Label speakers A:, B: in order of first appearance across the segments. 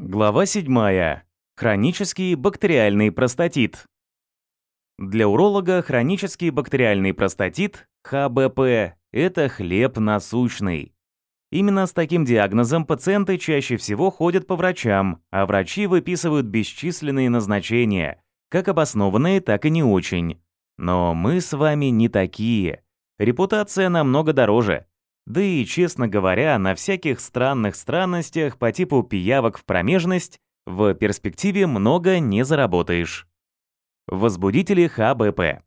A: Глава 7. Хронический бактериальный простатит. Для уролога хронический бактериальный простатит, ХБП, это хлеб насущный. Именно с таким диагнозом пациенты чаще всего ходят по врачам, а врачи выписывают бесчисленные назначения, как обоснованные, так и не очень. Но мы с вами не такие. Репутация намного дороже. Да и, честно говоря, на всяких странных странностях по типу пиявок в промежность в перспективе много не заработаешь. Возбудители ХБП.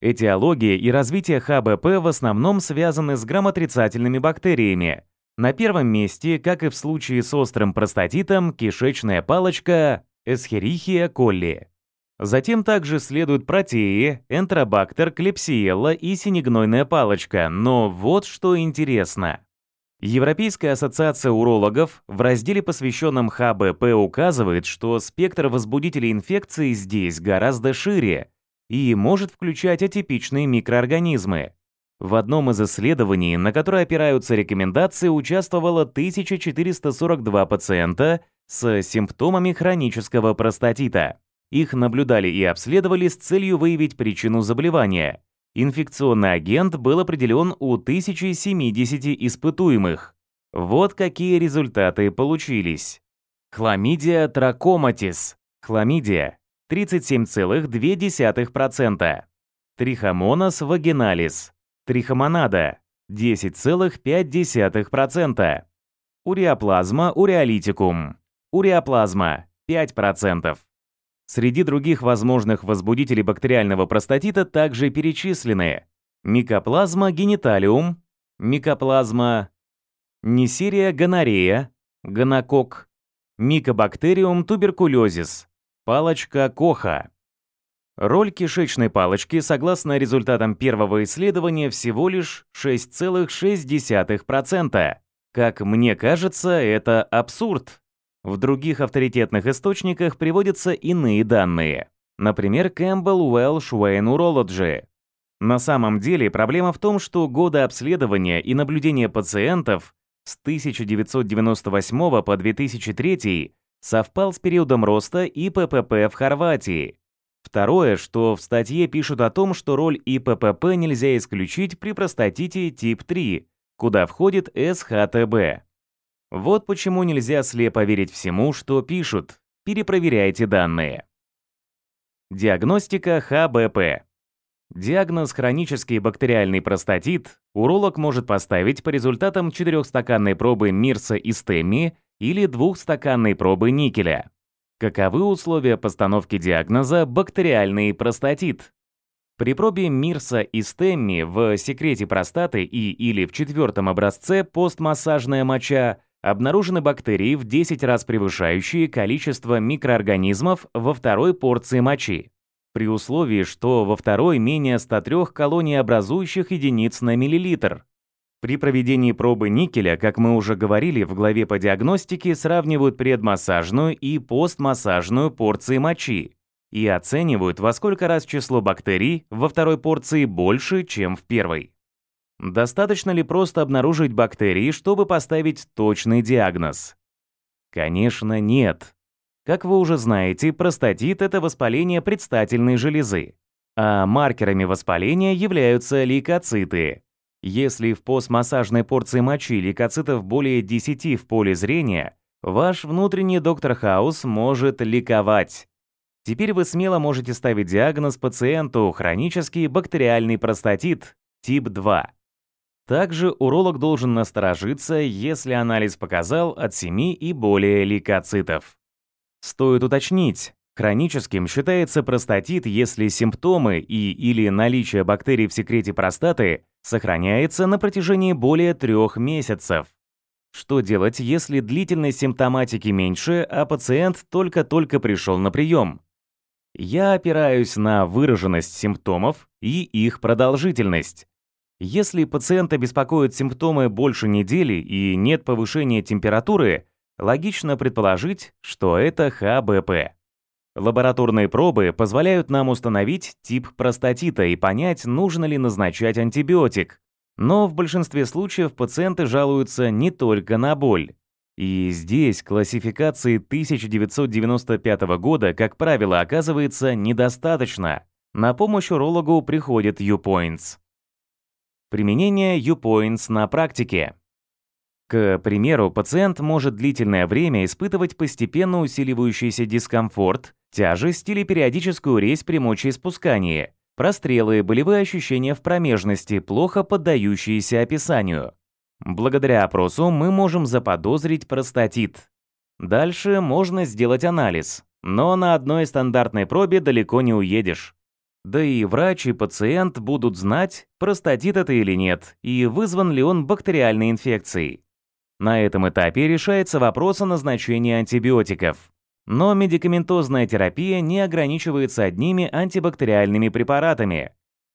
A: Этиология и развитие ХБП в основном связаны с грамотрицательными бактериями. На первом месте, как и в случае с острым простатитом, кишечная палочка Escherichia coli. Затем также следуют протеи, энтеробактер, клепсиелла и синегнойная палочка, но вот что интересно. Европейская ассоциация урологов в разделе, посвященном ХБП, указывает, что спектр возбудителей инфекции здесь гораздо шире и может включать атипичные микроорганизмы. В одном из исследований, на которое опираются рекомендации, участвовало 1442 пациента с симптомами хронического простатита. Их наблюдали и обследовали с целью выявить причину заболевания. Инфекционный агент был определен у 1070 испытуемых. Вот какие результаты получились. Хламидия тракоматис. Хламидия 37,2%. Трихомонас вагиналис. Трихомонада 10,5%. Уреоплазма уреолитикум. Уреоплазма 5%. Среди других возможных возбудителей бактериального простатита также перечислены микоплазма гениталиум, микоплазма несерия гонорея, гонокок, микобактериум туберкулезис, палочка Коха. Роль кишечной палочки, согласно результатам первого исследования, всего лишь 6,6%. Как мне кажется, это абсурд. В других авторитетных источниках приводятся иные данные. Например, Campbell Welsh Wayne Urology. На самом деле проблема в том, что годы обследования и наблюдения пациентов с 1998 по 2003 совпал с периодом роста ИППП в Хорватии. Второе, что в статье пишут о том, что роль ИППП нельзя исключить при простатите тип 3, куда входит СХТБ. Вот почему нельзя слепо верить всему, что пишут. Перепроверяйте данные. Диагностика ХБП. Диагноз хронический бактериальный простатит уролог может поставить по результатам четырехстаканной пробы Мирса и Стемми или двухстаканной пробы никеля. Каковы условия постановки диагноза бактериальный простатит? При пробе Мирса и Стемми в секрете простаты и или в четвертом образце постмассажная моча обнаружены бактерии в 10 раз превышающие количество микроорганизмов во второй порции мочи, при условии, что во второй менее 103 колоний образующих единиц на миллилитр. При проведении пробы никеля, как мы уже говорили в главе по диагностике, сравнивают предмассажную и постмассажную порции мочи и оценивают, во сколько раз число бактерий во второй порции больше, чем в первой. Достаточно ли просто обнаружить бактерии, чтобы поставить точный диагноз? Конечно, нет. Как вы уже знаете, простатит – это воспаление предстательной железы, а маркерами воспаления являются лейкоциты. Если в постмассажной порции мочи лейкоцитов более 10 в поле зрения, ваш внутренний доктор Хаус может ликовать. Теперь вы смело можете ставить диагноз пациенту хронический бактериальный простатит тип 2. Также уролог должен насторожиться, если анализ показал от 7 и более лейкоцитов. Стоит уточнить, хроническим считается простатит, если симптомы и или наличие бактерий в секрете простаты сохраняется на протяжении более трех месяцев. Что делать, если длительность симптоматики меньше, а пациент только-только пришел на прием? Я опираюсь на выраженность симптомов и их продолжительность. Если пациента беспокоят симптомы больше недели и нет повышения температуры, логично предположить, что это ХБП. Лабораторные пробы позволяют нам установить тип простатита и понять, нужно ли назначать антибиотик. Но в большинстве случаев пациенты жалуются не только на боль. И здесь классификации 1995 года, как правило, оказывается недостаточно. На помощь урологу приходит U-Points. Применение U-Points на практике. К примеру, пациент может длительное время испытывать постепенно усиливающийся дискомфорт, тяжесть или периодическую резь при мочеиспускании, прострелы, болевые ощущения в промежности, плохо поддающиеся описанию. Благодаря опросу мы можем заподозрить простатит. Дальше можно сделать анализ, но на одной стандартной пробе далеко не уедешь. Да и врач и пациент будут знать, простатит это или нет, и вызван ли он бактериальной инфекцией. На этом этапе решается вопрос о назначении антибиотиков. Но медикаментозная терапия не ограничивается одними антибактериальными препаратами.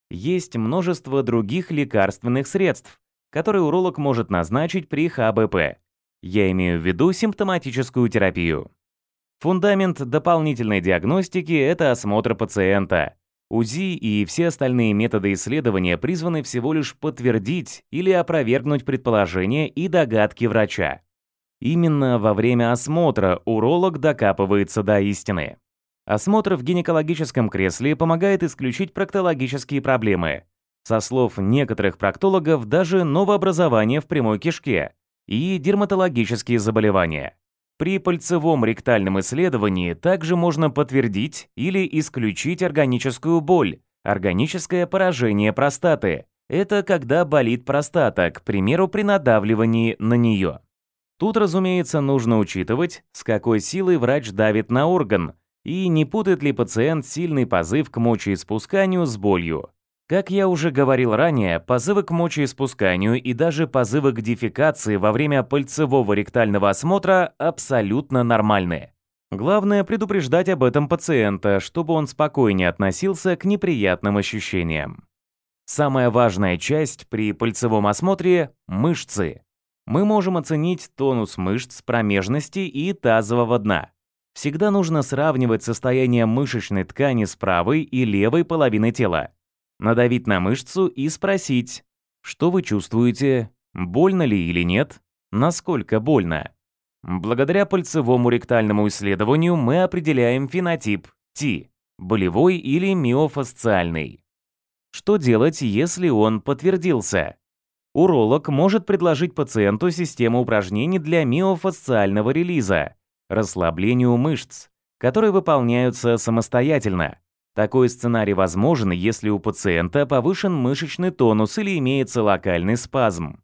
A: Есть множество других лекарственных средств, которые уролог может назначить при ХБП. Я имею в виду симптоматическую терапию. Фундамент дополнительной диагностики – это осмотр пациента. УЗИ и все остальные методы исследования призваны всего лишь подтвердить или опровергнуть предположения и догадки врача. Именно во время осмотра уролог докапывается до истины. Осмотр в гинекологическом кресле помогает исключить проктологические проблемы. Со слов некоторых проктологов, даже новообразование в прямой кишке и дерматологические заболевания. При пальцевом ректальном исследовании также можно подтвердить или исключить органическую боль, органическое поражение простаты. Это когда болит простата, к примеру, при надавливании на нее. Тут, разумеется, нужно учитывать, с какой силой врач давит на орган, и не путает ли пациент сильный позыв к мочеиспусканию с болью. Как я уже говорил ранее, позывы к мочеиспусканию и даже позывы к дефекации во время пальцевого ректального осмотра абсолютно нормальны. Главное предупреждать об этом пациента, чтобы он спокойнее относился к неприятным ощущениям. Самая важная часть при пальцевом осмотре – мышцы. Мы можем оценить тонус мышц промежности и тазового дна. Всегда нужно сравнивать состояние мышечной ткани с правой и левой половиной тела надавить на мышцу и спросить, что вы чувствуете, больно ли или нет, насколько больно. Благодаря пальцевому ректальному исследованию мы определяем фенотип Т, болевой или миофасциальный. Что делать, если он подтвердился? Уролог может предложить пациенту систему упражнений для миофасциального релиза, расслаблению мышц, которые выполняются самостоятельно. Такой сценарий возможен, если у пациента повышен мышечный тонус или имеется локальный спазм.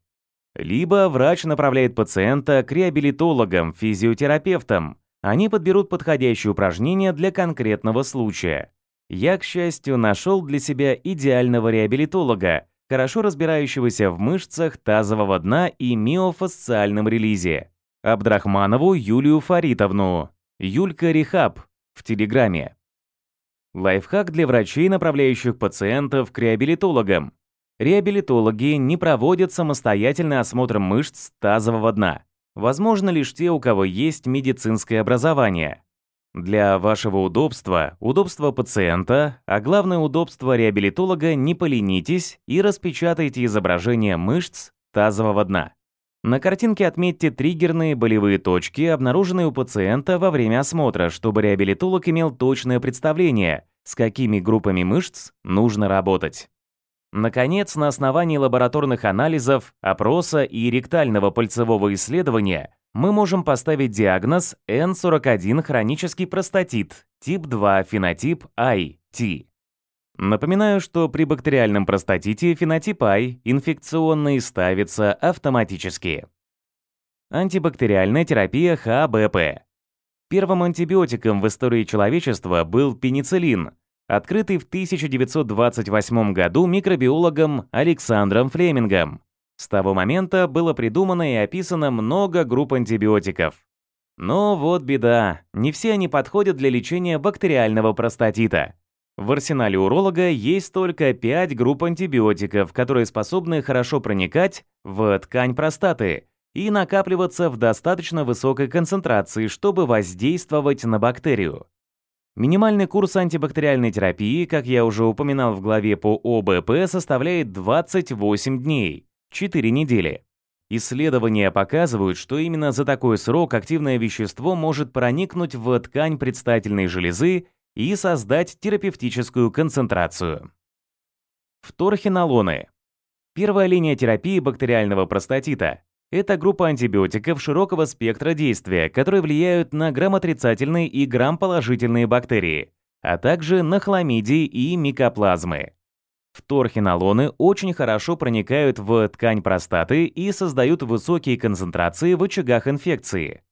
A: Либо врач направляет пациента к реабилитологам, физиотерапевтам. Они подберут подходящие упражнения для конкретного случая. Я, к счастью, нашел для себя идеального реабилитолога, хорошо разбирающегося в мышцах тазового дна и миофасциальном релизе. Абдрахманову Юлию Фаритовну. Юлька Рехаб в Телеграме. Лайфхак для врачей, направляющих пациентов к реабилитологам. Реабилитологи не проводят самостоятельный осмотр мышц тазового дна. Возможно лишь те, у кого есть медицинское образование. Для вашего удобства, удобства пациента, а главное удобство реабилитолога не поленитесь и распечатайте изображение мышц тазового дна. На картинке отметьте триггерные болевые точки, обнаруженные у пациента во время осмотра, чтобы реабилитолог имел точное представление, с какими группами мышц нужно работать. Наконец, на основании лабораторных анализов, опроса и ректального пальцевого исследования мы можем поставить диагноз N41 хронический простатит, тип 2 фенотип IT. Напоминаю, что при бактериальном простатите фенотип I инфекционный ставится автоматически. Антибактериальная терапия ХБП. Первым антибиотиком в истории человечества был пенициллин, открытый в 1928 году микробиологом Александром Флемингом. С того момента было придумано и описано много групп антибиотиков. Но вот беда, не все они подходят для лечения бактериального простатита. В арсенале уролога есть только 5 групп антибиотиков, которые способны хорошо проникать в ткань простаты и накапливаться в достаточно высокой концентрации, чтобы воздействовать на бактерию. Минимальный курс антибактериальной терапии, как я уже упоминал в главе по ОБП, составляет 28 дней, 4 недели. Исследования показывают, что именно за такой срок активное вещество может проникнуть в ткань предстательной железы и создать терапевтическую концентрацию. Фторхинолоны. Первая линия терапии бактериального простатита – это группа антибиотиков широкого спектра действия, которые влияют на грамотрицательные и грамположительные бактерии, а также на хламидии и микоплазмы. Фторхинолоны очень хорошо проникают в ткань простаты и создают высокие концентрации в очагах инфекции.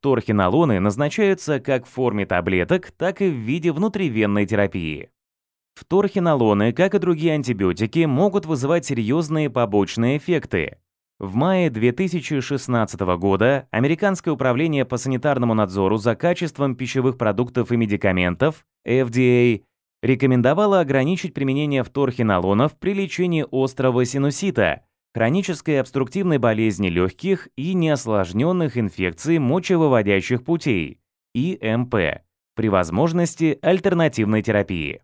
A: Фторхинолоны назначаются как в форме таблеток, так и в виде внутривенной терапии. Фторхинолоны, как и другие антибиотики, могут вызывать серьезные побочные эффекты. В мае 2016 года Американское управление по санитарному надзору за качеством пищевых продуктов и медикаментов FDA рекомендовала ограничить применение фторхинолонов при лечении острого синусита, хронической обструктивной болезни легких и неосложненных инфекций мочевыводящих путей, ИМП, при возможности альтернативной терапии.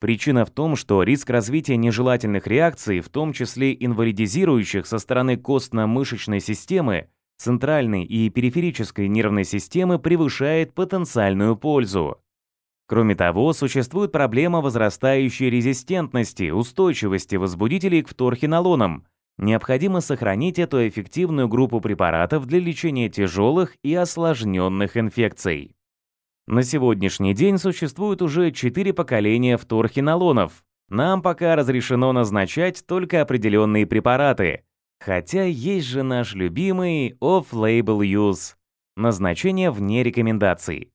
A: Причина в том, что риск развития нежелательных реакций, в том числе инвалидизирующих со стороны костно-мышечной системы, центральной и периферической нервной системы превышает потенциальную пользу. Кроме того, существует проблема возрастающей резистентности, устойчивости возбудителей к фторхинолонам. Необходимо сохранить эту эффективную группу препаратов для лечения тяжелых и осложненных инфекций. На сегодняшний день существует уже 4 поколения фторхинолонов. Нам пока разрешено назначать только определенные препараты. Хотя есть же наш любимый off-label use – назначение вне рекомендаций.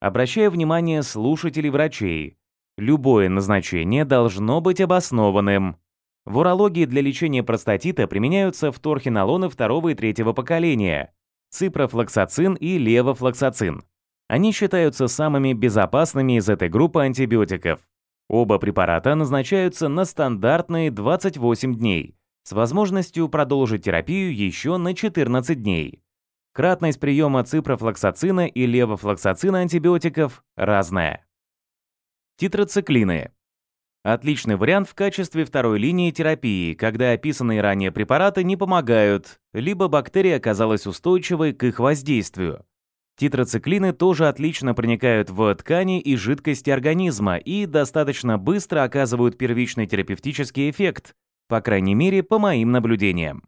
A: Обращаю внимание слушателей врачей. Любое назначение должно быть обоснованным. В урологии для лечения простатита применяются фторхинолоны второго и третьего поколения, ципрофлоксацин и левофлоксацин. Они считаются самыми безопасными из этой группы антибиотиков. Оба препарата назначаются на стандартные 28 дней, с возможностью продолжить терапию еще на 14 дней. Кратность приема ципрофлоксацина и левофлоксацина антибиотиков разная. Титроциклины. Отличный вариант в качестве второй линии терапии, когда описанные ранее препараты не помогают, либо бактерия оказалась устойчивой к их воздействию. Титроциклины тоже отлично проникают в ткани и жидкости организма и достаточно быстро оказывают первичный терапевтический эффект, по крайней мере, по моим наблюдениям.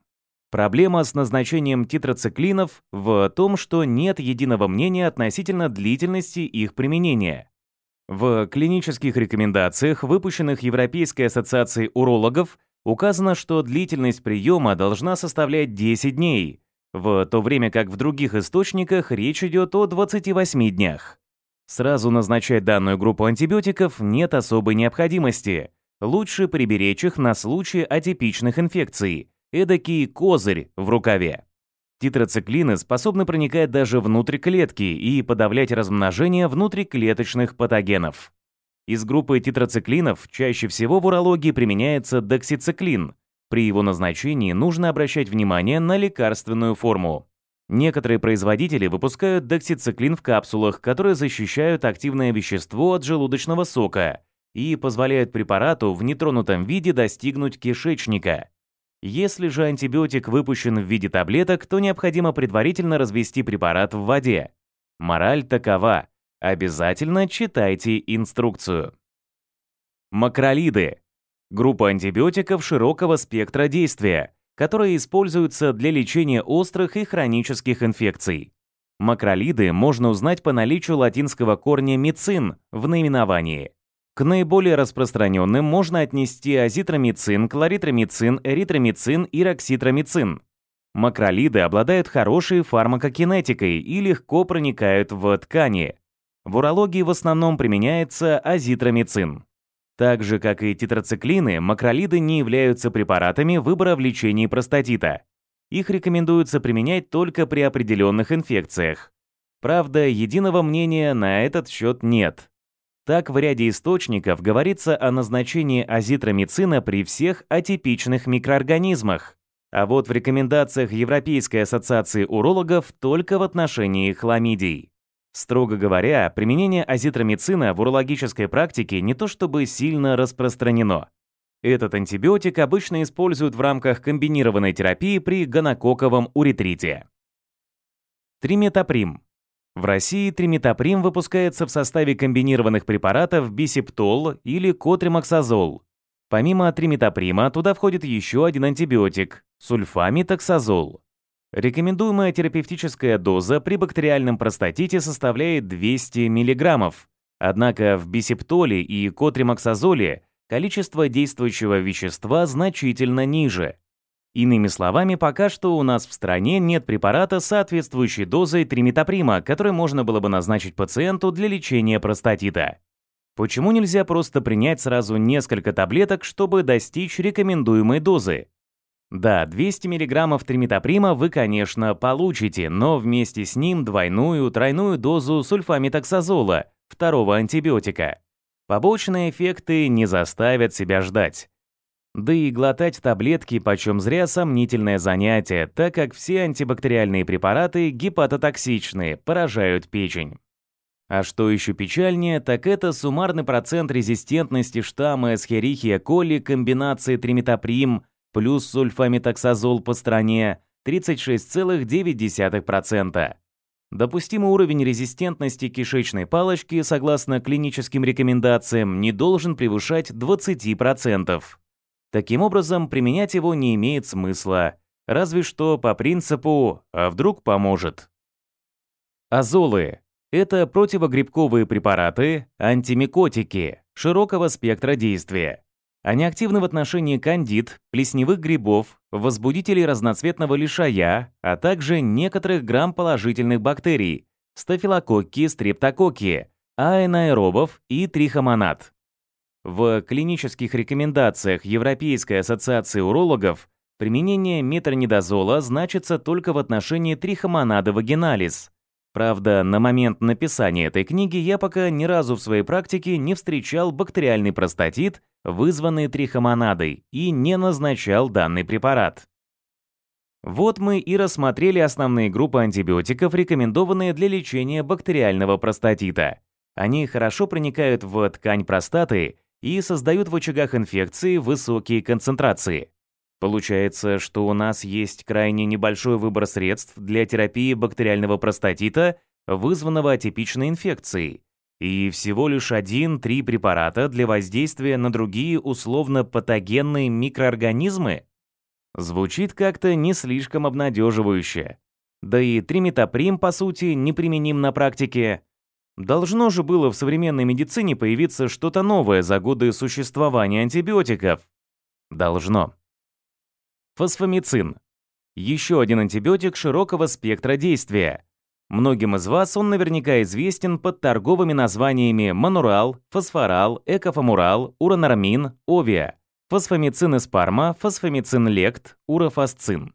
A: Проблема с назначением титроциклинов в том, что нет единого мнения относительно длительности их применения. В клинических рекомендациях, выпущенных Европейской ассоциацией урологов, указано, что длительность приема должна составлять 10 дней, в то время как в других источниках речь идет о 28 днях. Сразу назначать данную группу антибиотиков нет особой необходимости. Лучше приберечь их на случай атипичных инфекций, эдакий козырь в рукаве. Титроциклины способны проникать даже внутрь клетки и подавлять размножение внутриклеточных патогенов. Из группы титроциклинов чаще всего в урологии применяется доксициклин. При его назначении нужно обращать внимание на лекарственную форму. Некоторые производители выпускают доксициклин в капсулах, которые защищают активное вещество от желудочного сока и позволяют препарату в нетронутом виде достигнуть кишечника. Если же антибиотик выпущен в виде таблеток, то необходимо предварительно развести препарат в воде. Мораль такова. Обязательно читайте инструкцию. Макролиды. Группа антибиотиков широкого спектра действия, которые используются для лечения острых и хронических инфекций. Макролиды можно узнать по наличию латинского корня «мицин» в наименовании. К наиболее распространенным можно отнести азитромицин, кларитромицин, эритромицин и рокситромицин. Макролиды обладают хорошей фармакокинетикой и легко проникают в ткани. В урологии в основном применяется азитромицин. Так же, как и тетрациклины, макролиды не являются препаратами выбора в лечении простатита. Их рекомендуется применять только при определенных инфекциях. Правда, единого мнения на этот счет нет. Так, в ряде источников говорится о назначении азитромицина при всех атипичных микроорганизмах, а вот в рекомендациях Европейской ассоциации урологов только в отношении хламидий. Строго говоря, применение азитромицина в урологической практике не то чтобы сильно распространено. Этот антибиотик обычно используют в рамках комбинированной терапии при гонококковом уретрите. Триметоприм. В России триметоприм выпускается в составе комбинированных препаратов бисептол или котримоксазол. Помимо триметоприма туда входит еще один антибиотик – сульфамитоксазол. Рекомендуемая терапевтическая доза при бактериальном простатите составляет 200 мг, однако в бисептоле и котримоксазоле количество действующего вещества значительно ниже. Иными словами, пока что у нас в стране нет препарата соответствующей дозой триметоприма, который можно было бы назначить пациенту для лечения простатита. Почему нельзя просто принять сразу несколько таблеток, чтобы достичь рекомендуемой дозы? Да, 200 мг триметоприма вы, конечно, получите, но вместе с ним двойную, тройную дозу сульфамитоксазола, второго антибиотика. Побочные эффекты не заставят себя ждать. Да и глотать таблетки почем зря сомнительное занятие, так как все антибактериальные препараты гепатотоксичны, поражают печень. А что еще печальнее, так это суммарный процент резистентности штамма Эсхерихия коли комбинации триметоприм плюс сульфамитоксазол по стране 36,9%. Допустимый уровень резистентности кишечной палочки, согласно клиническим рекомендациям, не должен превышать 20%. Таким образом, применять его не имеет смысла, разве что по принципу «а вдруг поможет». Азолы – это противогрибковые препараты, антимикотики широкого спектра действия. Они активны в отношении кандид, плесневых грибов, возбудителей разноцветного лишая, а также некоторых грамм-положительных бактерий – стафилококки, стрептококки, аэнаэробов и трихомонад. В клинических рекомендациях Европейской ассоциации урологов применение метронидозола значится только в отношении трихомонада вагиналис, Правда, на момент написания этой книги я пока ни разу в своей практике не встречал бактериальный простатит, вызванный трихомонадой, и не назначал данный препарат. Вот мы и рассмотрели основные группы антибиотиков, рекомендованные для лечения бактериального простатита. Они хорошо проникают в ткань простаты и создают в очагах инфекции высокие концентрации. Получается, что у нас есть крайне небольшой выбор средств для терапии бактериального простатита, вызванного атипичной инфекцией, и всего лишь один-три препарата для воздействия на другие условно-патогенные микроорганизмы? Звучит как-то не слишком обнадеживающе. Да и триметоприм, по сути, неприменим на практике. Должно же было в современной медицине появиться что-то новое за годы существования антибиотиков. Должно. Фосфомицин. Еще один антибиотик широкого спектра действия. Многим из вас он наверняка известен под торговыми названиями манурал, фосфорал, экофамурал, уранормин, овия, фосфомицин из парма, фосфомицин лект, урофасцин.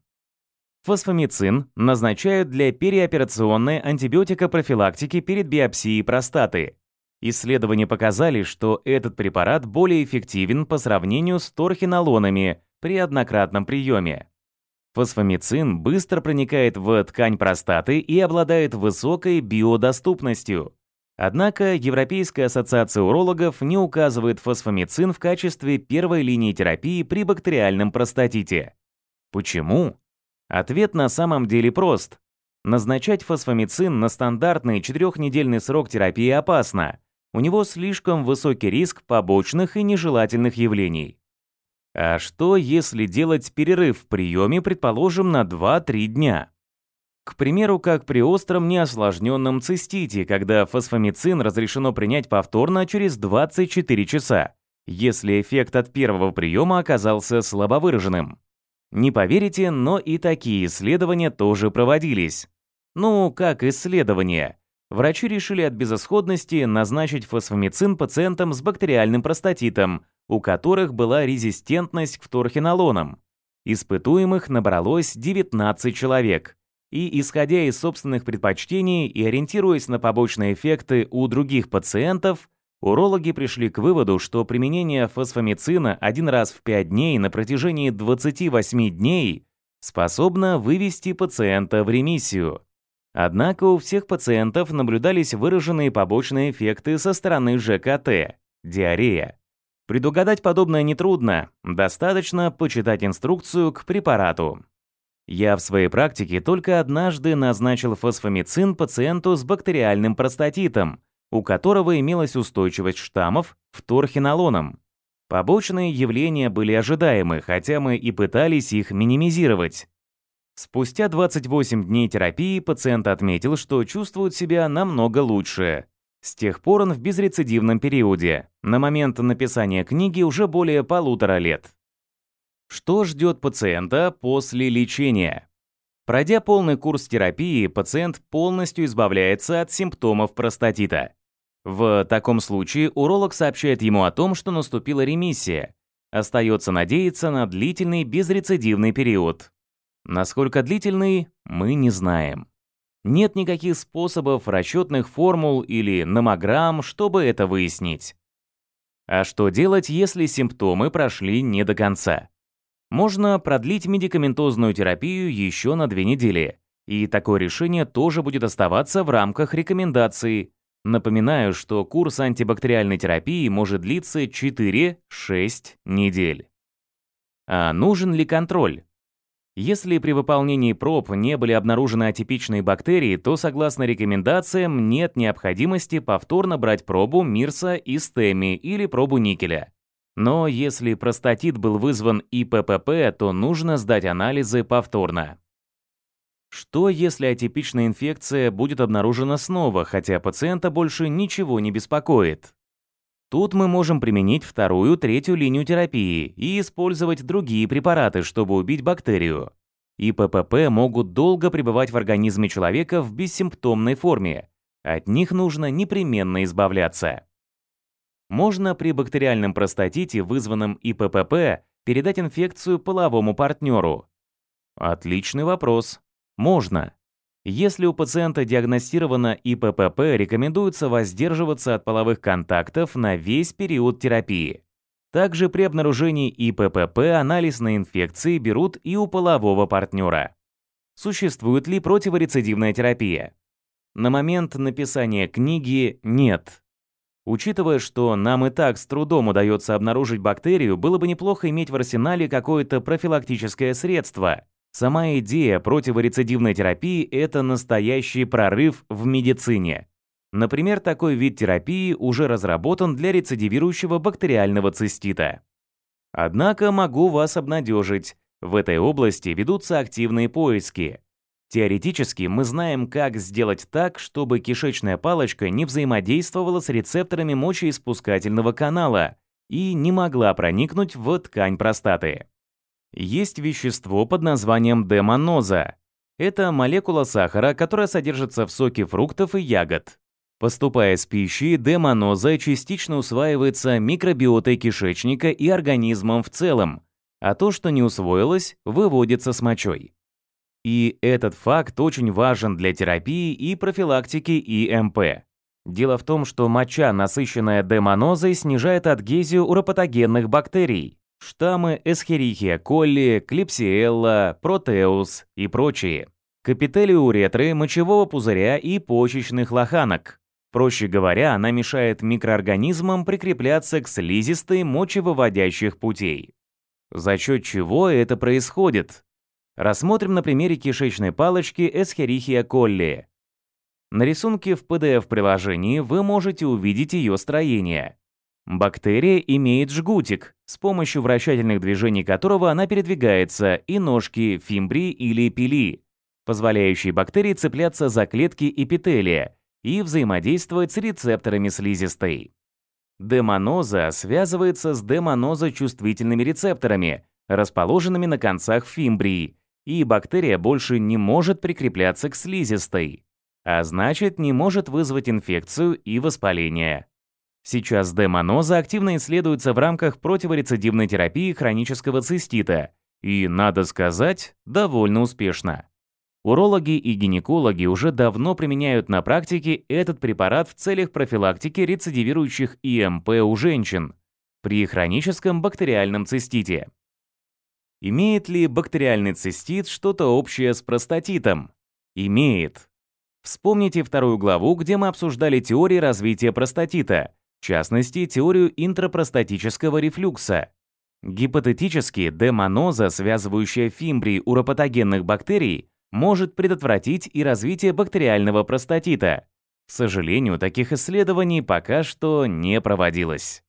A: Фосфомицин назначают для переоперационной антибиотикопрофилактики перед биопсией простаты. Исследования показали, что этот препарат более эффективен по сравнению с торхинолонами, при однократном приеме. Фосфомицин быстро проникает в ткань простаты и обладает высокой биодоступностью. Однако Европейская ассоциация урологов не указывает фосфомицин в качестве первой линии терапии при бактериальном простатите. Почему? Ответ на самом деле прост. Назначать фосфомицин на стандартный четырехнедельный срок терапии опасно. У него слишком высокий риск побочных и нежелательных явлений. А что, если делать перерыв в приеме, предположим, на 2-3 дня? К примеру, как при остром неосложненном цистите, когда фосфомицин разрешено принять повторно через 24 часа, если эффект от первого приема оказался слабовыраженным. Не поверите, но и такие исследования тоже проводились. Ну, как исследования? Врачи решили от безысходности назначить фосфомицин пациентам с бактериальным простатитом, у которых была резистентность к фторхинолонам. Испытуемых набралось 19 человек. И, исходя из собственных предпочтений и ориентируясь на побочные эффекты у других пациентов, урологи пришли к выводу, что применение фосфомицина один раз в 5 дней на протяжении 28 дней способно вывести пациента в ремиссию. Однако у всех пациентов наблюдались выраженные побочные эффекты со стороны ЖКТ – диарея. Предугадать подобное нетрудно, достаточно почитать инструкцию к препарату. Я в своей практике только однажды назначил фосфомицин пациенту с бактериальным простатитом, у которого имелась устойчивость штаммов фторхинолоном. Побочные явления были ожидаемы, хотя мы и пытались их минимизировать. Спустя 28 дней терапии пациент отметил, что чувствует себя намного лучше. С тех пор он в безрецидивном периоде. На момент написания книги уже более полутора лет. Что ждет пациента после лечения? Пройдя полный курс терапии, пациент полностью избавляется от симптомов простатита. В таком случае уролог сообщает ему о том, что наступила ремиссия. Остается надеяться на длительный безрецидивный период. Насколько длительный, мы не знаем. Нет никаких способов, расчетных формул или номограмм, чтобы это выяснить. А что делать, если симптомы прошли не до конца? Можно продлить медикаментозную терапию еще на две недели, и такое решение тоже будет оставаться в рамках рекомендаций. Напоминаю, что курс антибактериальной терапии может длиться 4-6 недель. А нужен ли контроль? Если при выполнении проб не были обнаружены атипичные бактерии, то, согласно рекомендациям, нет необходимости повторно брать пробу МИРСа и СТЭМИ или пробу никеля. Но если простатит был вызван ИППП, то нужно сдать анализы повторно. Что, если атипичная инфекция будет обнаружена снова, хотя пациента больше ничего не беспокоит? Тут мы можем применить вторую, третью линию терапии и использовать другие препараты, чтобы убить бактерию. ИППП могут долго пребывать в организме человека в бессимптомной форме. От них нужно непременно избавляться. Можно при бактериальном простатите, вызванном ИППП, передать инфекцию половому партнеру? Отличный вопрос. Можно. Если у пациента диагностировано ИППП, рекомендуется воздерживаться от половых контактов на весь период терапии. Также при обнаружении ИППП анализ на инфекции берут и у полового партнера. Существует ли противорецидивная терапия? На момент написания книги нет. Учитывая, что нам и так с трудом удается обнаружить бактерию, было бы неплохо иметь в арсенале какое-то профилактическое средство. Сама идея противорецидивной терапии – это настоящий прорыв в медицине. Например, такой вид терапии уже разработан для рецидивирующего бактериального цистита. Однако могу вас обнадежить, в этой области ведутся активные поиски. Теоретически мы знаем, как сделать так, чтобы кишечная палочка не взаимодействовала с рецепторами мочеиспускательного канала и не могла проникнуть в ткань простаты. Есть вещество под названием демоноза. Это молекула сахара, которая содержится в соке фруктов и ягод. Поступая с пищей, демоноза частично усваивается микробиотой кишечника и организмом в целом, а то, что не усвоилось, выводится с мочой. И этот факт очень важен для терапии и профилактики ИМП. Дело в том, что моча, насыщенная демонозой, снижает адгезию уропатогенных бактерий, штаммы Эсхерихия колли, Клипсиэлла, Протеус и прочие, к эпителию уретры, мочевого пузыря и почечных лоханок. Проще говоря, она мешает микроорганизмам прикрепляться к слизистой мочевыводящих путей. За счет чего это происходит? Рассмотрим на примере кишечной палочки Escherichia coli. На рисунке в PDF-приложении вы можете увидеть ее строение. Бактерия имеет жгутик, с помощью вращательных движений которого она передвигается, и ножки фимбрии или пили, позволяющие бактерии цепляться за клетки эпителия и взаимодействовать с рецепторами слизистой. Демоноза связывается с демонозочувствительными рецепторами, расположенными на концах фимбрии, и бактерия больше не может прикрепляться к слизистой, а значит не может вызвать инфекцию и воспаление. Сейчас демоноза активно исследуется в рамках противорецидивной терапии хронического цистита и, надо сказать, довольно успешно. Урологи и гинекологи уже давно применяют на практике этот препарат в целях профилактики рецидивирующих ИМП у женщин при хроническом бактериальном цистите. Имеет ли бактериальный цистит что-то общее с простатитом? Имеет. Вспомните вторую главу, где мы обсуждали теории развития простатита, в частности, теорию интрапростатического рефлюкса. Гипотетически, демоноза, связывающая фимбрии уропатогенных бактерий, может предотвратить и развитие бактериального простатита. К сожалению, таких исследований пока что не проводилось.